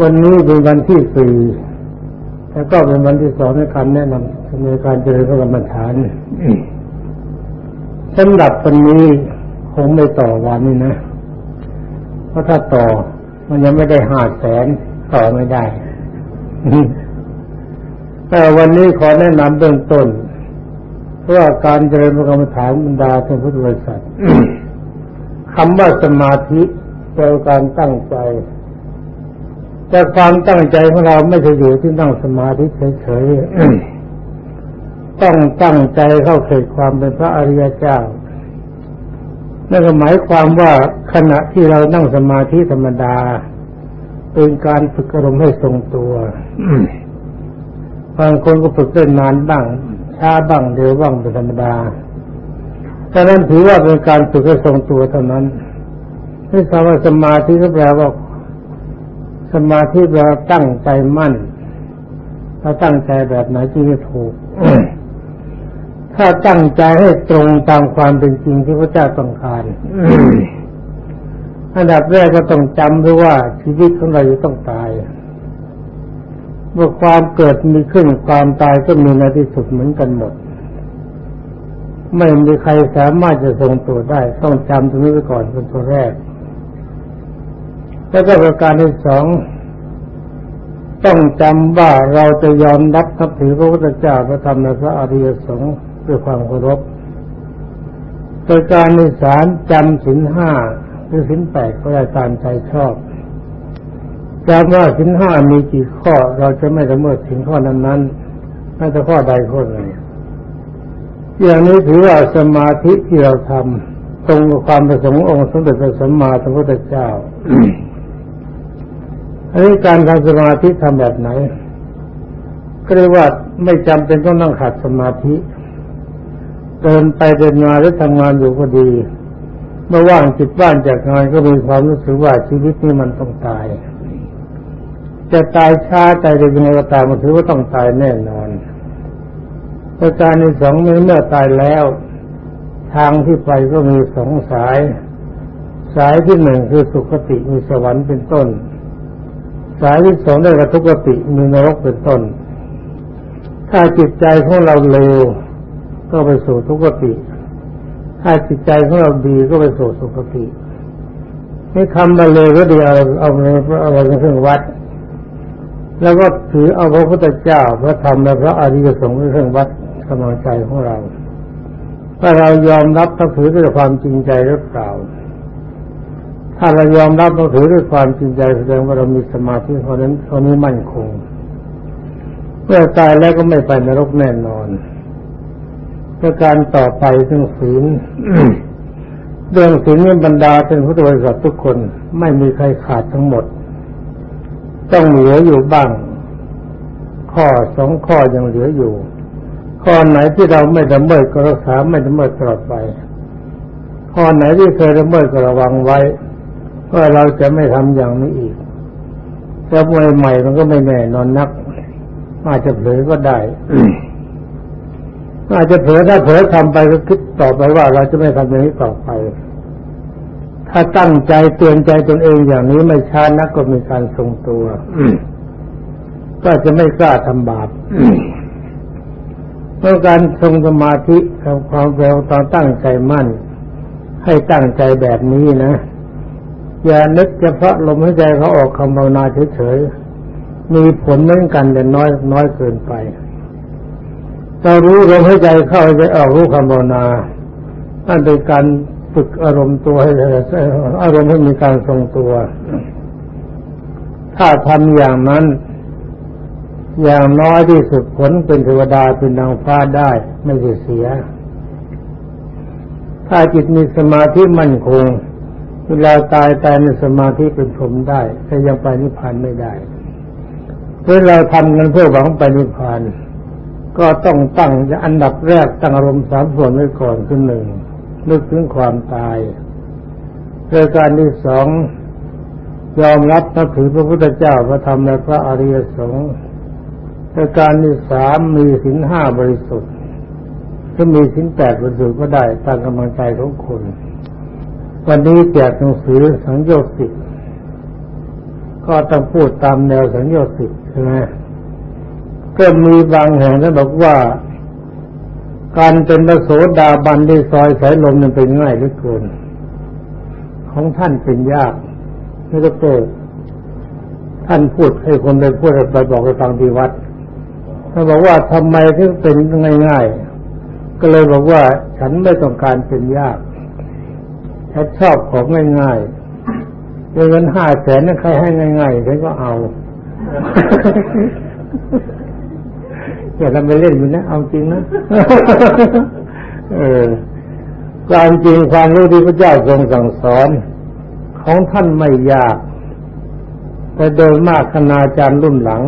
วันนี้เป็นวันที่สี่แล้วก็เป็นวันที่สองในการแนะนำในการเจริญพระกรรมฐานสำหรับวันนี้คงไม่ต่อวันนี้นะ เพราะถ้าต่อ มันยังไม่ได้ห้าแสนต่อไม่ได้แต่วันนี้ขอแนะนำเบื้องต้นเพราะว่าการเจริญพระกรรมฐานบรรดาท่านพุทธบริษัทคำว่าสมาธิแปลการตั้งใจ แต่ความตั้งใจของเราไม่ใช่อยู่ที่นั่งสมาธิเฉยๆ ต้องตั้งใจเข้าเขตความเป็นพระอริยเจ้า นั่นก็หมายความว่าขณะที่เรานั่งสมาธิธรรมดา เป็นการฝึกอารมณ์ให้ทรงตัวบางคนก็ฝึกได้นานบ้าง ช้าบ้างเร็วบ้างเป็นธรรมดาแต่นั้นถือว่าเป็นการฝึกให้ทรงตัวเท่านั้นที่คำว่าสมาธิก็แปลว่า สมาธิแปลตั้งใจมั่นถ้าตั้งใจแบบไหนที่จะถูก ถ้าตั้งใจให้ตรงตามความเป็นจริงที่พระเจ้าต้องการอันดับแรกก็ต้องจำด้วยว่าชีวิตของเราจะต้องตาย เมื่อความเกิดมีขึ้นความตายก็มีในที่สุดเหมือนกันหมด ไม่มีใครสามารถจะทรงตัวได้ ต้องจำตรงนี้ไว้ก่อนเป็นตัวแรก แล้วก็ประการที่สองต้องจำว่าเราจะยอมรับทับถือพระพุทธเจ้าพระธรรมและพระอริยสงฆ์ด้วยความเคารพประการที่สามจำสินห้าหรือสินแปดก็ได้ตามใจชอบจำว่าสินห้ามีกี่ข้อเราจะไม่ละเมิดสินข้อนั้นนั้นไม่แต่ข้อใดข้อหนึ่งอย่างนี้ถือว่าสมาธิที่เราทำตรงกับความประสงค์องค์สมเด็จพระสัมมาสัมพุทธเจ้า อันนี้การทำสมาธิทำแบบไหนก็เรียกว่าไม่จำเป็นต้องนั่งขัดสมาธิเดินไปเดินมาหรือทำงานอยู่ก็ดี เมื่อว่างจิตว่างจากงานก็มีความรู้สึกว่าชีวิตนี้มันต้องตาย จะตายช้าใจจะยังไงก็ตามมันถือว่าต้องตายแน่นอนประการในสองเมื่อตายแล้ว ทางที่ไปก็มีสองสาย สายที่หนึ่งคือสุคติมีสวรรค์เป็นต้น สายที่สองได้กระทุกติมีนรกเป็นต้น ถ้าจิตใจของเราเลวก็ไปสู่ทุกติ ถ้าจิตใจของเราดีก็ไปสู่สุคติไม่คำมาเลยก็ดีเอาเอาเอาอะไรเป็นเครื่องวัด แล้วก็ถือเอาพระพุทธเจ้าพระธรรมและพระอริยสงฆ์เป็นเครื่องวัดกำลังใจของเรา ถ้าเรายอมรับต้องถือด้วยความจริงใจหรือเปล่า ถ้าเรายอมรับต้องถือด้วยความจริงใจแสดงว่าเรามีสมาธิเพราะนั้นเท่านี้มั่นคงเมื่อตายแล้วก็ไม่ไปนรกแน่นอนประการต่อไปเรื่องศีลเรื่องศีลนี้บรรดาเป็นพุทธบริษัททุกคนไม่มีใครขาดทั้งหมด ต้องเหลืออยู่บ้าง ข้อสองข้อยังเหลืออยู่ ข้อไหนที่เราไม่ละเมิดก็รักษาไม่ละเมิดตลอดไปข้อไหนที่เคยละเมิดก็ระวังไว้ ว่าเราจะไม่ทำอย่างนี้อีกแต่ใหม่ๆมันก็ไม่แน่นอนนัก อาจจะเผลอก็ได้ อาจจะเผลอถ้าเผลอทำไปก็คิดต่อไปว่าเราจะไม่ทำอย่างนี้ต่อไป ถ้าตั้งใจเตือนใจตนเองอย่างนี้ไม่ช้านักก็มีการทรงตัวก็จะไม่กล้าทำบาปเมื่อการทรงสมาธิทำความแปลตอนตั้งใจมั่น ให้ตั้งใจแบบนี้นะ อย่านึกเฉพาะลมหายใจเขาออกคำภาวนาเฉยๆ มีผลเหมือนกันแต่น้อยน้อยเกินไปเรารู้ลมหายใจเข้าใจออกรู้คำภาวนานั่นเป็นการฝึกอารมณ์ตัวให้อารมณ์ให้มีการทรงตัว ถ้าทำอย่างนั้น อย่างน้อยที่สุดผลเป็นเทวดาเป็นนางฟ้าได้ไม่เเสีย ถ้าจิตมีสมาธิมั่นคง เวลาตายตายในสมาธิเป็นผมได้ แต่ยังไปนิพพานไม่ได้เมื่อเราทำกันเพื่อหวังไปนิพพาน ก็ต้องตั้งอันดับแรกตั้งอารมณ์สามส่วนไว้ก่อนคือหนึ่งนึกถึงความตายประการที่สองยอมรับนับถือพระพุทธเจ้าพระธรรมและพระอริยสงฆ์ประการที่สามมีสินห้าบริสุทธิ์ถ้ามีสินแปดบริสุทธิ์ก็ได้ตามกำลังใจของคน วันนี้แจกหนังสือสังโยชน์สิบก็ต้องพูดตามแนวสัญญาสิทธิ์ใช่ไหมก็มีบางแห่งท่านบอกว่า การเป็นพระโสดาบันที่ซอยสายลมนั้นเป็นง่ายเหลือเกินของท่านเป็นยากนี่ก็เกิดท่านพูดให้คนไปพูดไปบอกไปฟังที่วัดท่านบอกว่าทำไมถึงเป็นง่าย ๆ ก็เลยบอกว่าฉันไม่ต้องการเป็นยาก ฉันชอบของง่ายๆเงินห้าแสนนั่นใครให้ง่ายๆฉันก็เอาอย่าทำไปเล่นอยู่นะ เอาจริงนะเออความจริงความรู้ที่พระเจ้าทรงสั่งสอน ของท่านไม่ยาก แต่โดยมากคณาจารย์รุ่นหลัง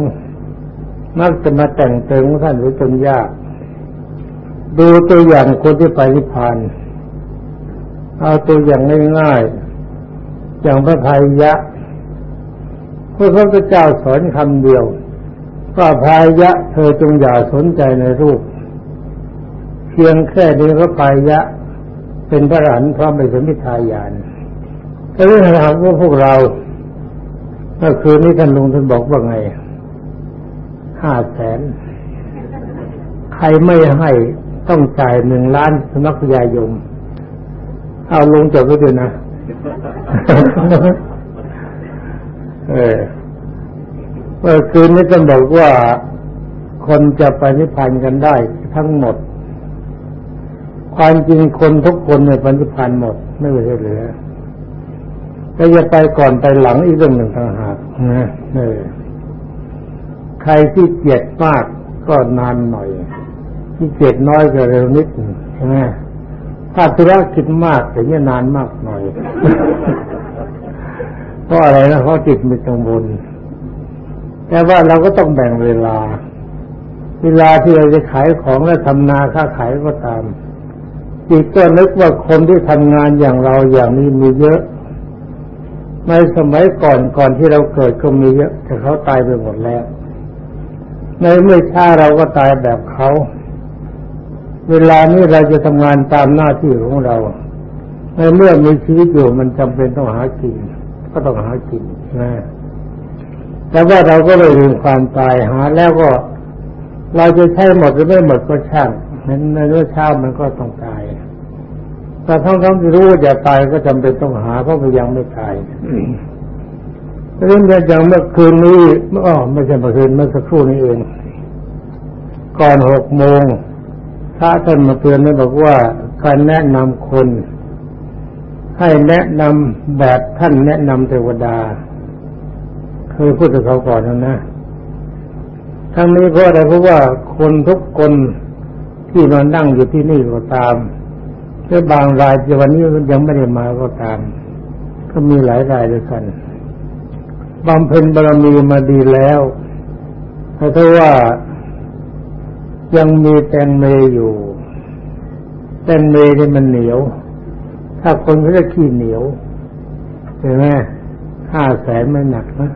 มักจะมาแต่งเติมท่านหรือจนยาก ดูตัวอย่างคนที่ไปนิพพาน เอาตัวอย่างง่ายๆ อย่างพระไทยะพระพุทธเจ้าสอนคำเดียวว่าพายะเธอจงอย่าสนใจในรูป เพียงแค่นี้ก็พายะ เป็นพระอรหันต์พร้อมไปสมิทายานแต่เรื่องถามว่าพวกเราเมื่อคืนนี้ท่านลุงท่านบอกว่าไงห้าแสนใครไม่ให้ต้องจ่ายหนึ่งล้านสมัครยายม เอาลงจบไว้ด้วยนะเออเมื่อคืนนี้ท่านบอกว่าคนจะไปนิพพานกันได้ทั้งหมด ความจริงคนทุกคนในปันิพพานหมด ไม่เหลือก็จะไปก่อนไปหลังอีกเรื่องหนึ่งต่างหากนะเออใครที่เกียดมากก็นานหน่อย ที่เกียดน้อยก็เร็วนิดใช่ไหม ถ้าธุรกิจมากแต่เนี่ยนานมากหน่อยเพราะอะไรนะเพราะจิตมีกังวลแต่ว่าเราก็ต้องแบ่งเวลา เวลาที่เราจะขายของและทำนาค้าขายก็ตามจิตก็นึกว่าคนที่ทำงานอย่างเราอย่างนี้มีเยอะในสมัยก่อนก่อนที่เราเกิดก็มีเยอะแต่เขาตายไปหมดแล้ว ในเมื่อช้าเราก็ตายแบบเขา เวลานี้เราจะทำงานตามหน้าที่ของเราในเมื่อมีชีวิตอยู่มันจำเป็นต้องหากิน ก็ต้องหากินนะแต่ว่าเราก็ไม่ลืมความตายหา แล้วก็ เราจะใช้หมดหรือไม่หมดก็ช่างนั้นในเมื่อเช้ามันก็ต้องตายแต่ทั้งทั้งที่รู้ว่าจะตายก็จำเป็นต้องหาเพราะมันยังไม่ตายเรื่องอย่างเมื่อคืนนี้อ๋อไม่ใช่เมื่อคืนเมื่อสักครู่นี้เอง ก่อนหกโมง พระท่านมาเตือนแล้วบอกว่าการแนะนำคน ให้แนะนำแบบท่านแนะนำเทวดาเคยพูดกับเขาก่อนนะนะทั้งนี้เพราะอะไรเพราะว่าคนทุกคนที่มานั่งอยู่ที่นี่ก็ตามหรือบางรายที่วันนี้ยังไม่ได้มาก็ตาม ก็มีหลายรายด้วยกันบำเพ็ญบารมีมาดีแล้วแต่ถ้าว่า ยังมีแตงเมอยู่ แตงเมนี่มันเหนียว ถ้าคนเขาจะขี้เหนียวเห็นไหมห้าแสนไม่หนักนะ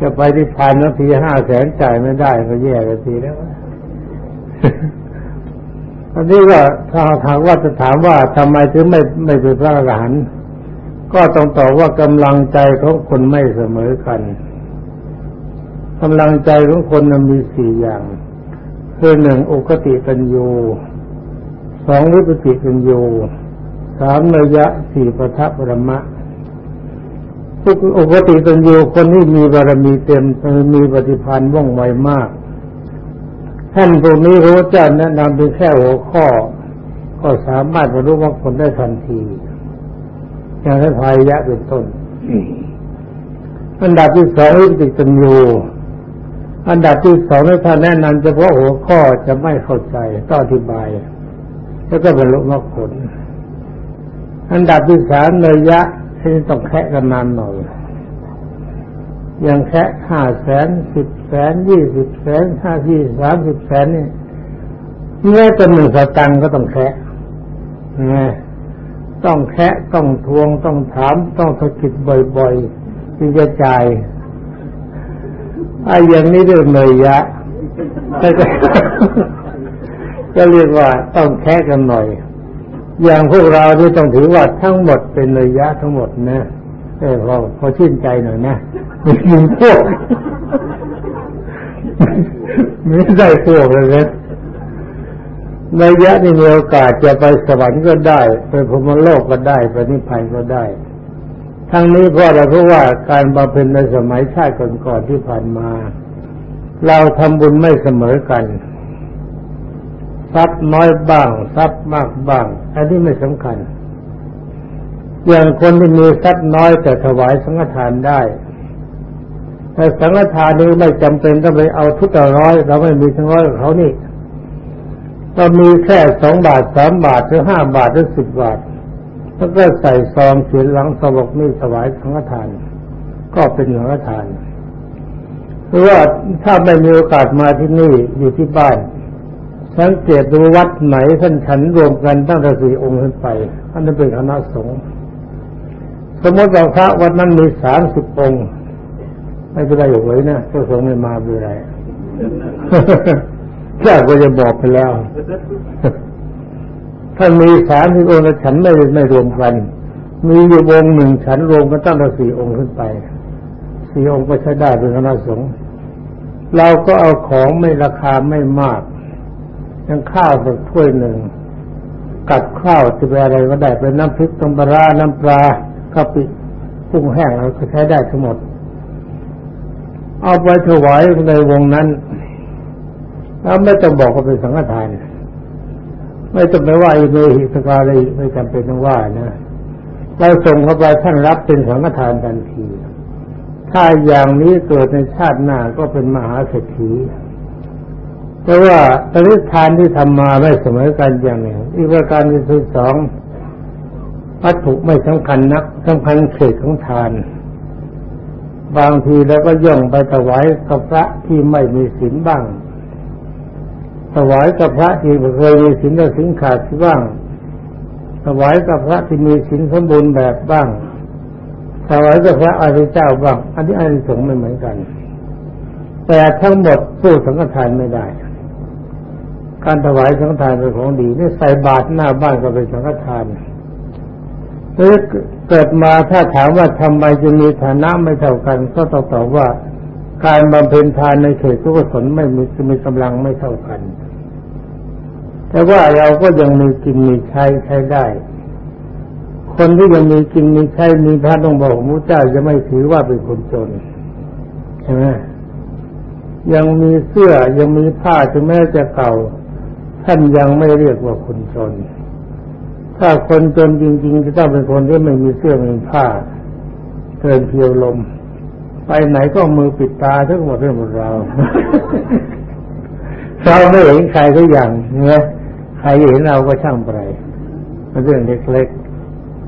จะไปที่พันนาทีห้าแสนจ่ายไม่ได้ก็แย่กันทีแล้วอันนี้ก็ถ้าถามว่าจะถามว่าทำไมถึงไม่ไม่เป็นพระอรหันต์ก็ต้องตอบว่ากำลังใจของคนไม่เสมอกัน กำลังใจของคนนั้นมีสี่อย่างคือหนึ่งอุกติปัญโยสองวิปติปัญโยสามระยะสี่ปทัปรมะทุกอุปติตันยูคนที่มีบารมีเต็มมีปฏิพันธ์ว่องไวมาก ท่านตรงนี้รู้เจ้าแนะนำเป็นแค่หัวข้อ ก็สามารถบรรลุมรรคผลได้ทันทีอย่างให้พายะเป็นต้นอันดับที่สองวิปิตันยู อันดับที่สองท่านแนะนำเฉพาะหัวข้อจะไม่เข้าใจต้องอธิบาย แล้วก็บรรลุมรรคผล อันดับที่สามเนยยะที่ต้องแคะกันนานหน่อยอย่างแคะห้าแสนสิบแสนยี่สิบแสนห้าที่สามสิบแสนนี่แม้จะหนึ่งสตังก็ต้องแคะนะต้องแคะต้องทวงต้องถามต้องสะกิดบ่อยๆที่จะจ่าย ไอ้อย่างนี้เรื่องเนยยะก็เรียกว่าต้องแคะกันหน่อย อย่างพวกเราที่ต้องถือว่าทั้งหมดเป็นระยยะทั้งหมดนะเออพอพอชื่นใจหน่อยนะมียิงพวกไม่ได้พวกเลยนะในยะนี้มีโอกาสจะไปสวรรค์ก็ได้ ไปพรมโลกก็ได้ ไปนิพพานก็ได้ ทั้งนี้เพราะอะไรเพราะว่าการบำเพ็ญในสมัยชาติก่อนๆที่ผ่านมา เราทำบุญไม่เสมอกัน ทรัพย์น้อยบ้าง ทรัพย์มากบ้าง อันนี้ไม่สำคัญ อย่างคนที่มีทรัพย์น้อยแต่ถวายสังฆทานได้แต่สังฆทานนี้ไม่จำเป็นต้องไปเอาทุกร้อย เราไม่มีทั้งร้อยกับเขานี่เรามีแค่สองบาทสามบาทหรือห้าบาทหรือสิบบาท แล้วก็ใส่ซองเขียนหลังสบกนี่ถวายสังฆทาน ก็เป็นสังฆทานหรือว่าถ้าไม่มีโอกาสมาที่นี่อยู่ที่บ้านสังเกตดูวัดไหนท่านฉันรวมกันตั้งแต่สี่องค์ขึ้นไปอันนั้นเป็นคณะสงฆ์สมมติว่าพระวัดนั้นมีสามสิบองค์ ไม่เป็นไรอยู่เลยนะเจ้าสงฆ์ไม่มาเป็นไรแค่ก็จะบอกไปแล้ว ถ้านมีสามสิบองค์แล้วฉันไม่ไม่รวมกัน มีอยู่วงหนึ่งฉันรวมกันตั้งแต่สี่องค์ขึ้นไปสี่องค์ก็ใช้ได้เป็นคณะสงฆ์เราก็เอาของไม่ราคาไม่มากยังข้าวสักถ้วยหนึ่งกับข้าวจะเป็นอะไรก็ได้เป็นน้ำพริกต้มปลาน้ำปลากะปิกุ้งแห้งเราก็ใช้ได้ทั้งหมด เอาไปถวายในวงนั้นแล้วไม่ต้องบอกว่าเป็นสังฆทาน ไม่ต้องไปว่าอิเมหิสกาเลยไม่จำเป็นต้องว่านะเราส่งเข้าไปท่านรับเป็นสังฆทานทันที ถ้าอย่างนี้เกิดในชาติหน้าก็เป็นมหาเศรษฐีแต่ว่าปริทานที่ทำมาไม่เสมอกันอย่างหนึ่งอีกประการที่สองวัตถุไม่สำคัญนักสำคัญเขตของทาน บางทีแล้วก็ย่องไปถวายกับพระที่ไม่มีศีลบ้าง ถวายกับพระที่เคยมีศีลและศีลขาดบ้างถวายกับพระที่มีศีลสมบูรณ์แบบบ้างถวายกับพระอริยเจ้าบ้าง อันนี้อันสงไม่เหมือนกัน แต่ทั้งหมดสู้สังฆทานไม่ได้ การถวายสังฆทานเป็นของดีนี่ใส่บาตรหน้าบ้านก็เป็นสังฆทานหรือเกิดมาถ้าถามว่าทำไมจะมีฐานะไม่เท่ากัน ก็ต้องตอบว่า การบำเพ็ญทานในเขตทุกุศลไม่มีมีกำลังไม่เท่ากัน แต่ว่าเราก็ยังมีกินมีใช้ใช้ได้ คนที่ยังมีกินมีใช้มีพระต้องบอกมุเจ้าจะไม่ถือว่าเป็นคนจนใช่ไหมยังมีเสื้อยังมีผ้าถึงแม้จะเก่า ท่านยังไม่เรียกว่าคนจน ถ้าคนจนจริงๆจะต้องเป็นคนที่ไม่มีเสื้อไม่มีผ้าเกินเพียวลม ไปไหนก็มือปิดตาทั้งหมดเรื่องของเราเราไม่เห็นใครทุกอย่างเนี่ย รเห็นเราก็ช่างไปเป็นเรื่องเล็ก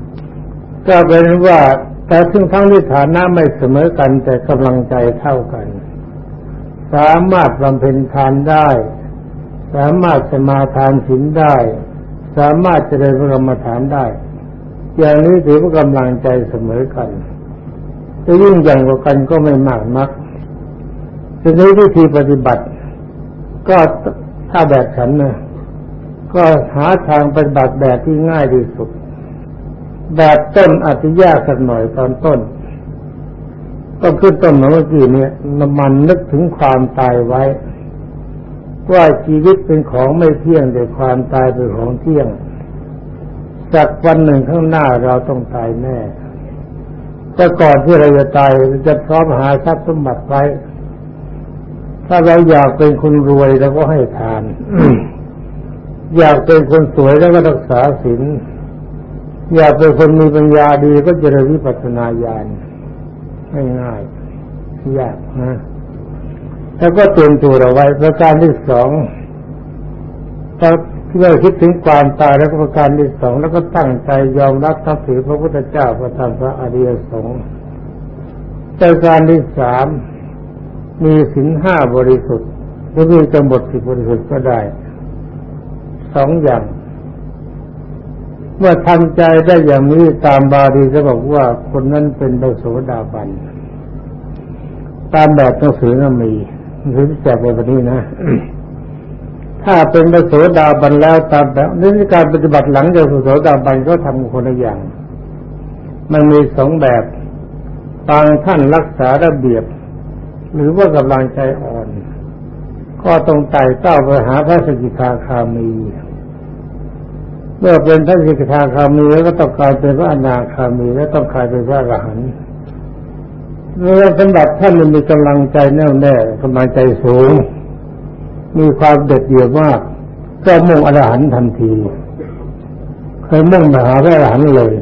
ๆก็เป็นว่าแต่ซึ่งทั้งที่ฐานะไม่เสมอกันแต่กำลังใจเท่ากัน สามารถบำเพ็ญทานได้ สามารถสมาทานศีลได้ สามารถเจริญพระกรรมฐานได้ อย่างนี้ถือว่ากำลังใจเสมอกันจะยิ่งใหญ่กว่ากันก็ไม่มากนักทีนี้วิธีปฏิบัติ ก็ถ้าแบบฉันนะ ก็หาทางปฏิบัติแบบที่ง่ายที่สุด แบบต้นอาจจะยากสักหน่อยตอนต้น ก็ขึ้นต้นเมื่อกี้เนี่ยน้ำมันนึกถึงความตายไว้ ว่าชีวิตเป็นของไม่เที่ยงแต่ความตายเป็นของเที่ยงจากวันหนึ่งข้างหน้าเราต้องตายแน่แต่ก่อนที่เราจะตายจะพร้อมหาทรัพย์สมบัติไว้ ถ้าเราอยากเป็นคนรวยเราก็ให้ทาน อยากเป็นคนสวยแล้วก็รักษาศีลอยากเป็นคนมีปัญญาดีก็เจริญวิปัสสนาญาณง่ายๆยากนะแล้วก็เตรียมตัวเราไว้ ประการที่สองถ้าที่เราคิดถึงความตายแล้วก็ประการที่สองแล้วก็ตั้งใจยอมรับทับถือพระพุทธเจ้าพระธรรมพระอริยสงฆ์ประการที่สามมีสินห้าบริสุทธิ์หรือมีจะหมดสิบบริสุทธิ์ก็ได้ สองอย่าง เมื่อทำใจได้อย่างนี้ตามบาลีจะบอกว่าคนนั้นเป็นพระโสดาบันตามแบบหนังสือก็มีหรือแจกไปแบบนี้นะถ้าเป็นพระโสดาบันแล้วตามแบบนี่การปฏิบัติหลังจากพระโสดาบันก็ทำคนละอย่าง มันมีสองแบบบางท่านรักษาระเบียบ หรือว่ากำลังใจอ่อน ก็ต้องไต่เต้าไปหาพระสกิทาคามี เมื่อเป็นพระสกิทาคามีแล้วก็ต้องกลายเป็นพระอนาคามี แล้วต้องกลายเป็นพระอรหันต์เมื่อสมบัติท่านมันมีกำลังใจแน่วแน่กำลังใจสูง มีความเด็ดเดี่ยวมากก็มุ่งอรหันต์ทันทีเคยมุ่งมาหาพระอรหันต์เลย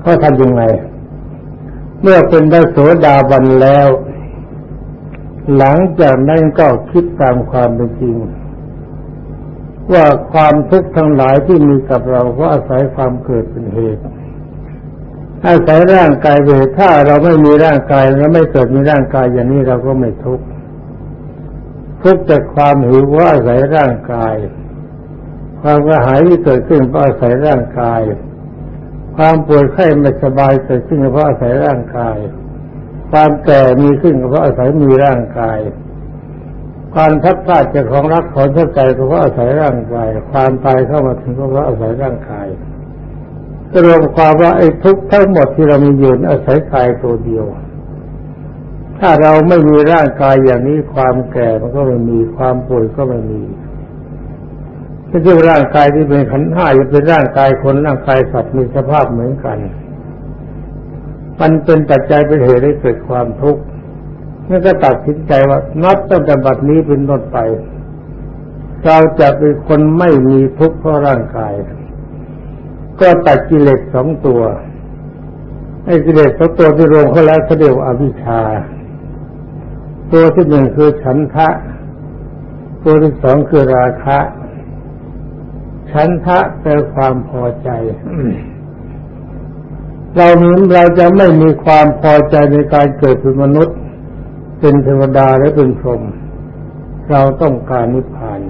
เขาทำยังไง เมื่อเป็นพระโสดาบันแล้ว หลังจากนั้นก็คิดตามความเป็นจริง ว่าความทุกข์ทั้งหลายที่มีกับเราเพราะอาศัยความเกิดเป็นเหตุอาศัยร่างกายเวทถ้าเราไม่มีร่างกายแล้วไม่เกิดมีร่างกายอย่างนี้เราก็ไม่ทุกข์ทุกข์จากความหิวเพราอาศัยร่างกาย ความกระหายที่เกิดขึ้นเพราะอาศัยร่างกาย ความปวดไข้ไม่สบายเกิดขึ้นเพราะอาศัยร่างกาย ความแก่มีขึ้นเพราะอาศัยมีร่างกาย ความทับพลาดจากของรักของชอบใจเพราะอาศัยร่างกาย ความตายเข้ามาถึงเพราะอาศัยร่างกายรวมความว่าไอ้ทุกทั้งหมดที่เรามีอยู่อาศัยกายตัวเดียว ถ้าเราไม่มีร่างกายอย่างนี้ความแก่มันก็ไม่มีความป่วยก็ไม่มีถ้าเจ้าร่างกายที่เป็นขันห้าจะเป็นร่างกายคนร่างกายสัตว์มีสภาพเหมือนกัน มันเป็นปัจจัยเป็นเหตุให้เกิดความทุกข์นั่นก็ตัดสินใจว่านับตั้งแต่บัดนี้เป็นต้นไป เราจะเป็นคนไม่มีทุกข์เพราะร่างกาย ก็ตัดกิเลสสองตัวไอ้กิเลสสองตัวที่รวมเข้าแล้วเขาเรียกว่าอวิชชา ตัวที่หนึ่งคือฉันทะ ตัวที่สองคือราคะ ฉันทะแปลความพอใจ เราเราจะไม่มีความพอใจในการเกิดเป็นมนุษย์ เป็นเทวดาและเป็นพรหมเราต้องการนิพพาน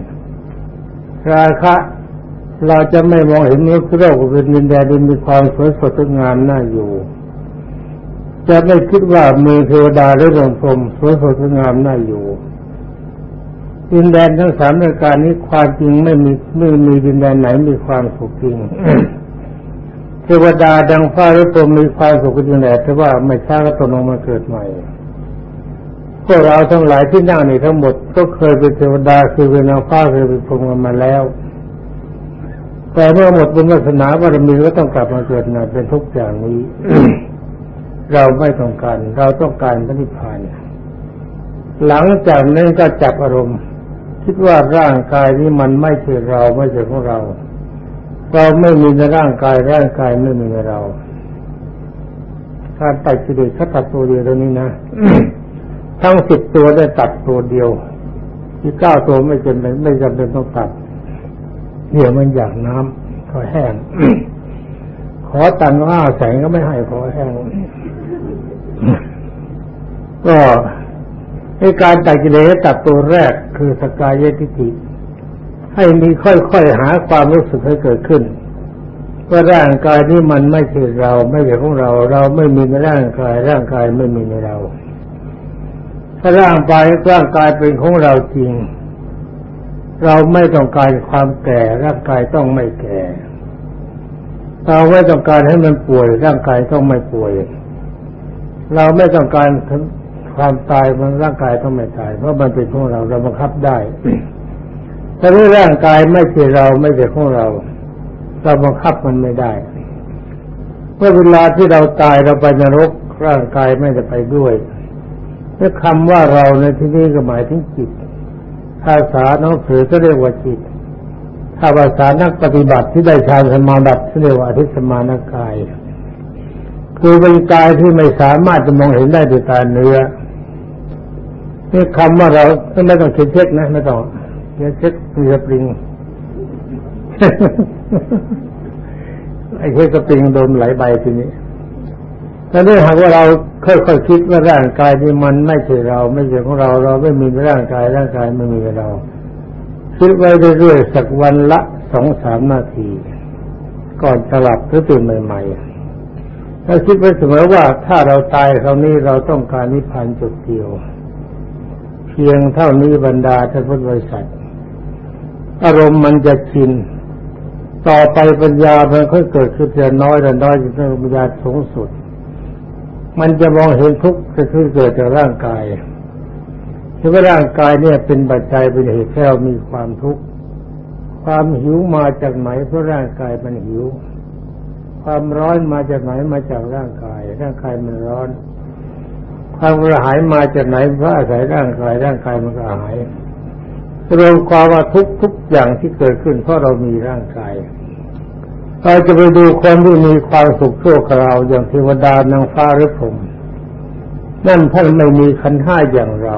ราคะเราจะไม่มองเห็นนี้โลกเป็นดินแดนดินมีความสวยสดงามน่าอยู่ จะไม่คิดว่ามีเทวดาหรือดวงพรมสวยสดงามน่าอยู่ดินแดนทั้งสามรายการนี้ความจริงไม่มีไม่มีดินแดนไหนมีความสุขจริง เทวดาดังฟ้าหรือพรมมีความสุขจริงแหละแต่ว่าไม่ช้าก็ตกลงมาเกิดใหม่พวกเราทั้งหลายที่นั่งนี่ทั้งหมดก็เคยเป็นเทวดาคือเป็นนางฟ้าเคยเป็นพรหมกันมาแล้ว แต่เมื่อหมดบุญวาสนาบารมีก็ต้องกลับมาเกิดใหม่เป็นทุกอย่างนี้ เราไม่ต้องการเราต้องการพระนิพพานหลังจากนั้นก็จับอารมณ์ คิดว่าร่างกายนี้มันไม่ใช่เราไม่ใช่ของเรา เราไม่มีในร่างกายร่างกายไม่มีในเราการตัดกิเลสเขาตัดตัวเดียวตรงนี้นะทั้งสิบตัวได้ตัดตัวเดียว ที่เก้าตัวไม่จำเป็นไม่จำเป็นต้องตัดเดี๋ยวมันอยากน้ำขอแห้ง ขอตังห้าแสงก็ไม่ให้ขอแห้ง ก็ในการตัดกิเลสตัดตัวแรกคือสกายทิฏฐิ ให้มีค่อยๆหาความรู้สึกให้เกิดขึ้นว่าร่างกายนี้มันไม่ใช่เรา ไม่ใช่ของเรา เราไม่มีในร่างกาย ร่างกายไม่มีในเรา ถ้าร่างกายร่างกายเป็นของเราจริง เราไม่ต้องการความแก่ ร่างกายต้องไม่แก่ เราไม่ต้องการให้มันป่วย ร่างกายต้องไม่ป่วย เราไม่ต้องการความตายมันร่างกายต้องไม่ตาย เพราะมันเป็นของเราเราบังคับได้ ต่เมื่อร่างกายไม่ใช่เราไม่ใช่ของเรา เราบังคับมันไม่ได้ เมื่อเวลาที่เราตายเราไปนรกร่างกายไม่ได้ไปด้วยเมื่คำว่าเราในที่นี้ก็หมายถึงจิต ภาษาหนังสือก็เรียกว่าจิต ถ้าภาษานักปฏิบัติที่ได้ฌานสมาบัติเรียกว่าอธิสมานกาย คือเป็นกายที่ไม่สามารถจะมองเห็นได้ด้วยตาเนื้อนี่คำว่าเราไม่ต้องเช็คนะไม่ต้อง เช็คมีสปริงไอ้เช็คสปริงโดนไหลใบทีนี้แต่ถ้าหากว่าเราค่อยๆคคิดว่าร่างกายนี้มันไม่ใช่เรา ไม่ใช่ของเรา เราไม่มีร่างกายร่างกายไม่มีเราคิดไว้เรื่อยๆสักวันละสองสามนาที ก่อนจะหลับหรือตื่นใหม่ๆถ้าคิดไว้เสมอว่าถ้าเราตายคราวนี้เราต้องการนิพพานจุดเดียว เพียงเท่านี้บรรดาท่านพุทธบริษัท อารมณ์มันจะชิน ต่อไปปัญญามันค่อยเกิดขึ้นจะน้อยแต่น้อยจนถึงปัญญาสูงสุด มันจะมองเห็นทุกข์จะคือเกิดจากร่างกายคือว่าร่างกายเนี่ยเป็นปัจจัยเป็นเหตุให้เรามีความทุกข์ความหิวมาจากไหนเพราะร่างกายมันหิว ความร้อนมาจากไหนมาจากร่างกาย ร่างกายมันร้อน ความกระหายมาจากไหนเพราะอาศัยร่างกายร่างกายมันกระหาย รวมความว่าทุกทุกอย่างที่เกิดขึ้นเพราะเรามีร่างกายเราจะไปดูคนที่มีความสุขชั่วคราวอย่างเทวดานางฟ้าหรือผมนั่นท่านไม่มีขันห้าอย่างเรา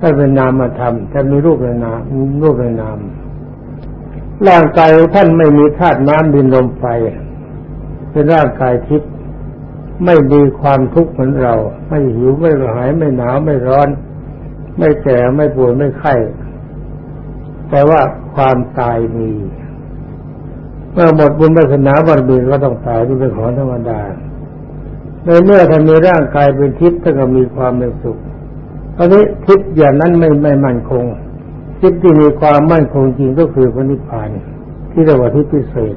ท่านเป็นนามธรรมท่านมีรูปในนามรูปในนามร่างกายท่านไม่มีธาตุน้ำดินลมไฟเป็นร่างกายทิพย์ไม่มีความทุกข์เหมือนเรา ไม่หิวไม่กระหายไม่หนาวไม่ร้อน ไม่แก่ไม่ป่วยไม่ไข้แต่ว่าความตายมีเมื่อหมดบุญวาสนาบารมีก็ต้องตายที่เป็นของธรรมดาในเมื่อท่านมีร่างกายเป็นทิพย์ท่านก็มีความเป็นสุขตอนนี้ทิพย์อย่างนั้นไม่ไม่มั่นคง ทิพย์ที่มีความมั่นคงจริงก็คือพระนิพพานที่เรียกว่าทิพย์พิเศษ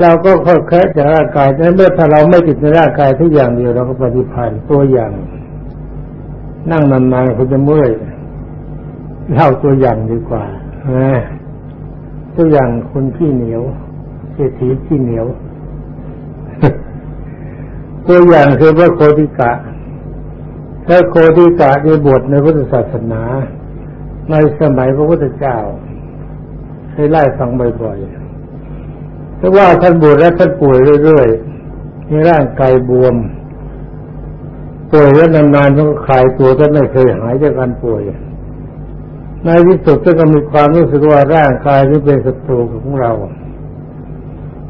เราก็ค่อยแค่จากร่างกายแต่เมื่อถ้าเราไม่ติดในร่างกายทุกอย่างเดียวเราก็ปฏิพันธ์ตัวอย่าง นั่งนานๆคุณจะเมื่อยเล่าตัวอย่างดีกว่านะตัวอย่างคนขี้เหนียวเศรษฐีขี้เหนียว ตัวอย่างคือพระโคติกะพระโคติกะในบทในพุทธศาสนา ในสมัยพระพุทธเจ้าเคยไล่ฟังบ่อยๆแต่ว่าท่านบวชและท่านป่วยเรื่อยๆมีร่างกายบวม ป่วยแล้วนานๆต้องคลายตัวท่ไม่เคยหายจากการป่วยในที่สุดก็มีความรู้สึกว่าร่างกายนี้เป็นศัตรูของเรา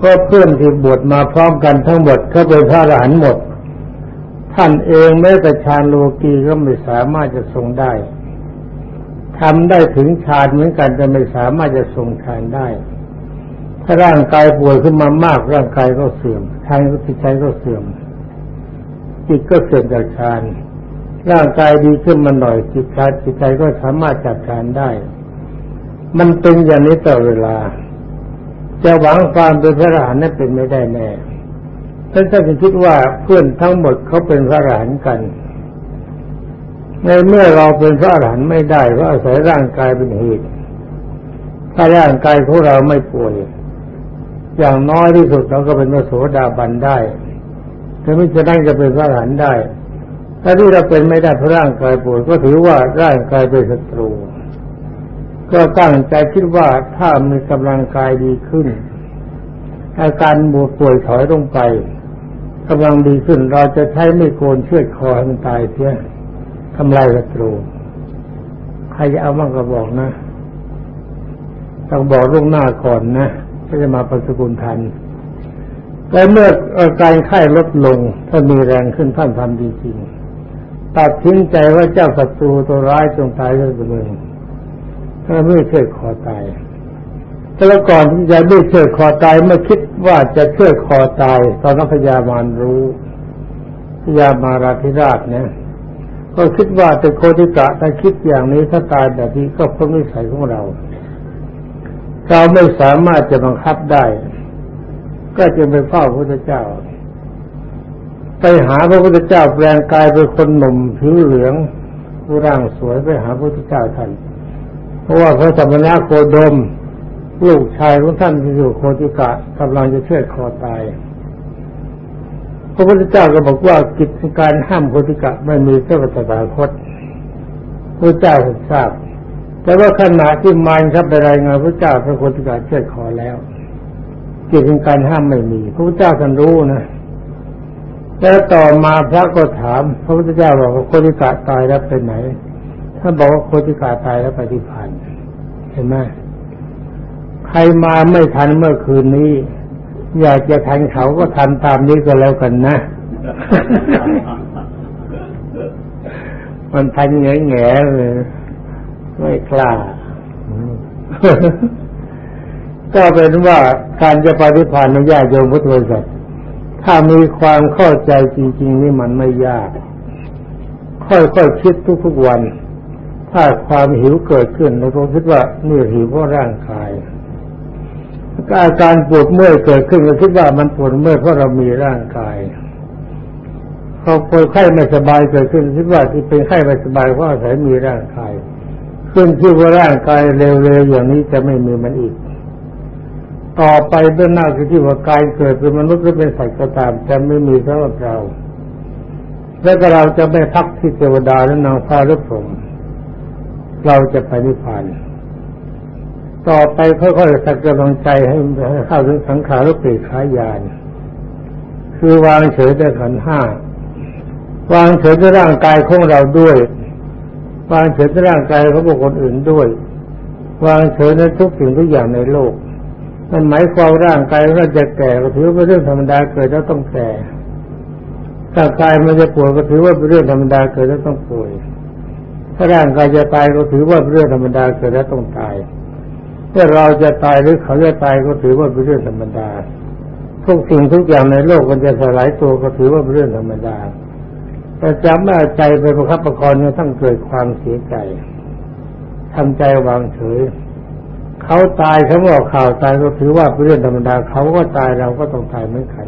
ก็เพื่อนที่บวชมาพร้อมกันทั้งหมดเขาเป็นพระอรหันต์หมด ท่านเองแม้แต่ฌานโลกีก็ไม่สามารถจะทรงได้ทำได้ถึงฌานเหมือนกันแต่ไม่สามารถจะทรงฌานได้ ถ้าร่างกายป่วยขึ้นมามากร่างกายก็เสื่อมฌานก็จิตใจก็เสื่อม จิตก็เสื่อมจากฌานร่างกายดีขึ้นมาหน่อยจิตใจจิตใจก็สามารถจัดการได้ มันเป็นอย่างนี้ต่อเวลา จะหวังความเป็นพระอรหันต์นั้นเป็นไม่ได้แน่ท่านจะคิดว่าเพื่อนทั้งหมดเขาเป็นพระอรหันต์กัน ในเมื่อเราเป็นพระอรหันต์ไม่ได้เพราะอาศัยร่างกายเป็นเหตุถ้าร่างกายของเราไม่ป่วย อย่างน้อยที่สุดเราก็เป็นพระโสดาบันได้ ถ้าไม่จะนั่งจะเป็นพระอรหันต์ได้ ถ้าที่เราเป็นไม่ได้เพราะร่างกายป่วยก็ถือว่าร่างกายเป็นศัตรู ก็ตั้งใจคิดว่าถ้ามีกำลังกายดีขึ้น อาการบวป่วยถอยลงไปกำลังดีขึ้นเราจะใช้ไม่โกนเชือดคอให้มันตายเสียทำลายศัตรู ใครจะเอาบ้างก็บอกนะ ต้องบอกล่วงหน้าก่อนนะก็จะมาประสกุลทัน แต่เมื่ออาการไข้ลดลง ถ้ามีแรงขึ้นท่านทำดีจริงตัดทิ้งใจว่าเจ้าศัตรูตัวร้ายจงตายด้วยเองถ้าไม่เชื่อคอตายแต่ละก่อนที่จะไม่เชื่อคอตายเมื่อคิดว่าจะเชื่อคอตาย ตอนนั้นพญามารรู้พญามาราธิราชเนี่ย ก็คิดว่าแต่โคติกะถ้าคิดอย่างนี้ถ้าตายแบบนี้ก็เพราะนิสัยของเรา เราไม่สามารถจะบังคับได้ ก็จะไปเฝ้าพระพุทธเจ้า ไปหาพระพุทธเจ้าแปลงกายเป็นคนหนุ่มผิวเหลืองผู้ร่างสวยไปหาพระพุทธเจ้าท่านเพราะว่าพระสมมาโคดมลูกชายของท่านที่อยู่โคติกะกำลังจะเชื่อคอตาย พระพุทธเจ้าก็บอกว่ากิจการห้ามโคติกะไม่มีเจ้าตถาคตพระเจ้าทราบ แต่ว่าขณะที่มารครับไปรายงานพระเจ้าพระโคติกะเชื่อคอแล้ว กิจการห้ามไม่มีพระพุทธเจ้าท่านรู้นะแล้วต่อมาพระก็ถาม พระพุทธเจ้าบอกว่าโคติกาตายแล้วไปไหนท่านบอกว่าโคติกาตายแล้วไปที่พันเห็นไหมใครมาไม่ทันเมื่อคืนนี้ อยากจะทันเขาก็ทันตามนี้ก็แล้วกันนะ มันทันแง่แง่เลยไม่กล้า ก็เป็นว่าการจะปฏิพันธ์ในญาติโยมพุทธบริษัทถ้ามีความเข้าใจจริง ๆ นี่มันไม่ยาก ค่อยๆคคิดทุกๆวัน ถ้าความหิวเกิดขึ้นเราก็คิดว่านี่หิวเพราะร่างกายอาการปวดเมื่อยเกิดขึ้นก็คิดว่ามันปวดเมื่อยเพราะเรามีร่างกายพอปวดไข้ไม่สบายเกิดขึ้นคิดว่าที่เป็นไข้ไม่สบายเพราะอาศัยมีร่างกายขึ้นที่ว่าร่างกายเร็วๆอย่างนี้จะไม่มีมันอีก ต่อไปเบื้องหน้าคือที่ว่ากายเกิดเป็นมนุษย์หรือเป็นสัตว์ก็ตามจะไม่มีสำหรับเรา และก็เราจะไม่พักที่เทวดาและนางฟ้าหรือพรหมเราจะไปนิพพานต่อไปค่อยๆสักกำลังใจให้เข้าถึงสังขารปิขายาน คือวางเฉยในขันห้าวางเฉยในร่างกายของเราด้วย วางเฉยในร่างกายของบุคคลอื่นด้วย วางเฉยในทุกสิ่งทุกอย่างในโลก มันหมายความร่างกายเราจะแก่ก็ถือว่าเรื่องธรรมดาเกิดแล้วต้องแก่ถ้ากายมันจะป่วยก็ถือว่าเป็นเรื่องธรรมดาเกิดแล้วต้องป่วย ถ้าร่างกายจะตายก็ถือว่าเป็นเรื่องธรรมดาเกิดแล้วต้องตายถ้าเราจะตายหรือเขาจะตายก็ถือว่าเป็นเรื่องธรรมดาทุกสิ่งทุกอย่างในโลกมันจะสลายตัวก็ถือว่าเป็นเรื่องธรรมดา แต่จำไม่าใจไปประคับประคองเนี่ยต้งเกิดความเสียใจทำใจวางเฉย เขาตายเขาบอกข่าวตายก็ถือว่าเป็นเรื่องธรรมดาเขาก็ตายเราก็ต้องตายเหมือนกัน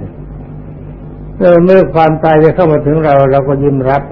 เมื่อความตายจะเข้ามาถึงเราเราก็ยิ้มรับ